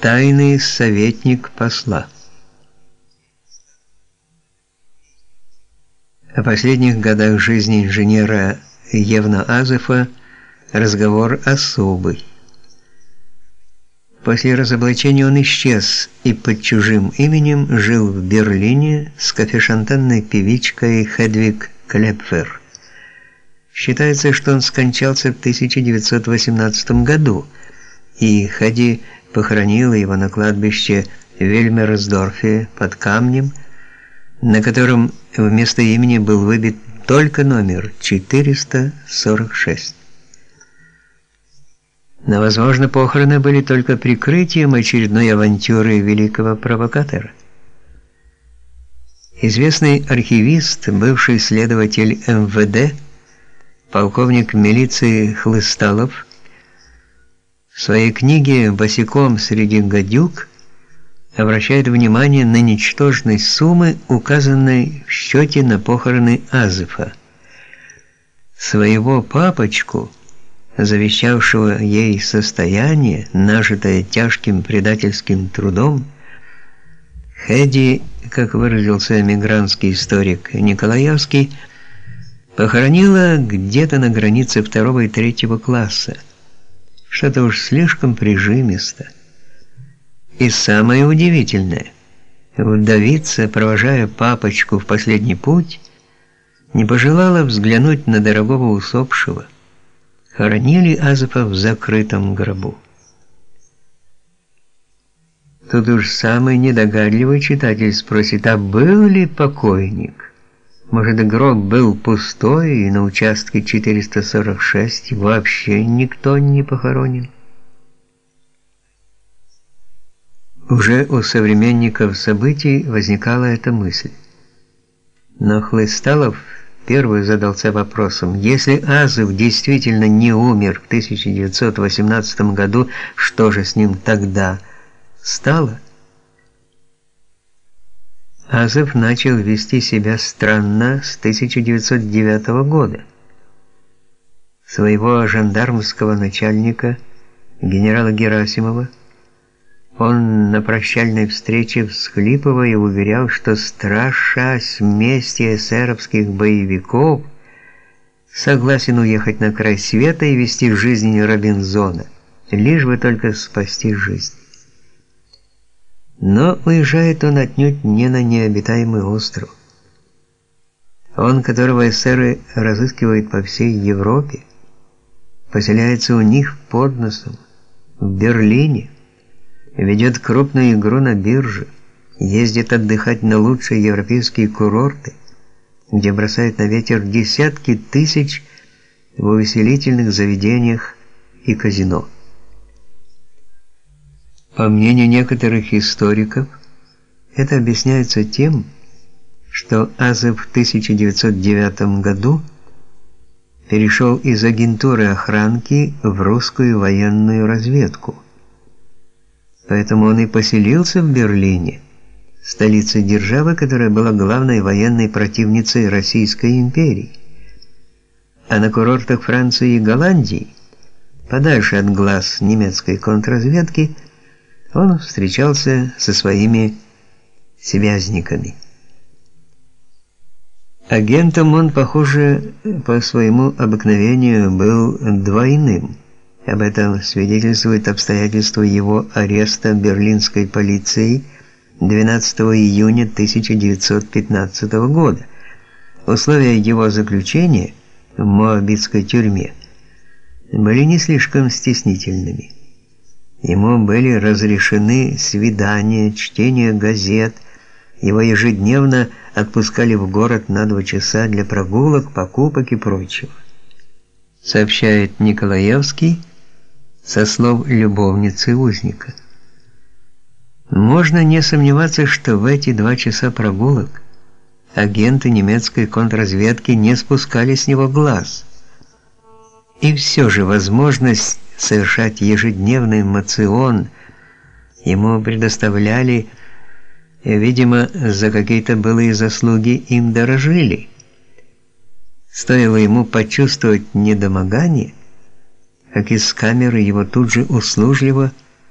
Тайный советник посла. О последних годах жизни инженера Евна Азефа разговор особый. После разоблачения он исчез и под чужим именем жил в Берлине с кофешантанной певичкой Хедвиг Клепфер. Считается, что он скончался в 1918 году, и Хади похоронила его на кладбище в Вельмерсдорфе под камнем, на котором вместо имени был выбит только номер 446. Но, возможно, похороны были только прикрытием очередной авантюры великого провокатора. Известный архивист, бывший следователь МВД, полковник милиции Хлысталов, в своей книге «Босиком среди гадюк» обращает внимание на ничтожность суммы, указанной в счете на похороны Азефа. Своего папочку – завещавшего ей состояние, нажитое тяжким предательским трудом, Хеди, как выразился эмигрантский историк Николаевский, похоронила где-то на границе второго и третьего класса. Что-то уж слишком прижимисто. И самое удивительное, вдовица, провожая папочку в последний путь, не пожелала взглянуть на дорогого усопшего, хоронили Азефа в закрытом гробу. Тут уж самый недогадливый читатель спросит, а был ли покойник? Может, гроб был пустой, и на участке 446 вообще никто не похоронен? Уже у современников событий возникала эта мысль. Но Хлысталов Первый задался вопросом, если Азов действительно не умер в 1918 году, что же с ним тогда стало? Азов начал вести себя странно с 1909 года. Своего жандармского начальника, генерала Герасимова, он на прощальной встрече всхлипывая уверял, что страшась мести эсеровских боевиков, согласен уехать на край света и вести жизнь Робинзона, лишь бы только спасти жизнь. Но уезжает он отнюдь не на необитаемый остров. Он, которого эсеры разыскивают по всей Европе, поселяется у них под носом, в Берлине, ведет крупную игру на бирже, ездит отдыхать на лучшие европейские курорты, где бросают на ветер десятки тысяч в увеселительных заведениях и казино. По мнению некоторых историков, это объясняется тем, что Азов в 1909 году перешел из агентуры охранки в русскую военную разведку. Поэтому он и поселился в Берлине, столице державы, которая была главной военной противницей Российской империи. А на курортах Франции и Голландии, подальше от глаз немецкой контрразведки, он встречался со своими связниками. Агентом он, похоже, по своему обыкновению был двойным – об этом свидетельствует обстоятельство его ареста берлинской полицией 12 июня 1915 года. Условия его заключения в Моабитской тюрьме были не слишком стеснительными. Ему были разрешены свидания, чтение газет, его ежедневно отпускали в город на два часа для прогулок, покупок и прочего. Сообщает Николаевский, со слов любовницы узника. Можно не сомневаться, что в эти два часа прогулок агенты немецкой контрразведки не спускали с него глаз. И все же возможность совершать ежедневный мацион ему предоставляли, видимо, за какие-то былые заслуги им дорожили. Стоило ему почувствовать недомогание – как из камеры его тут же услужливо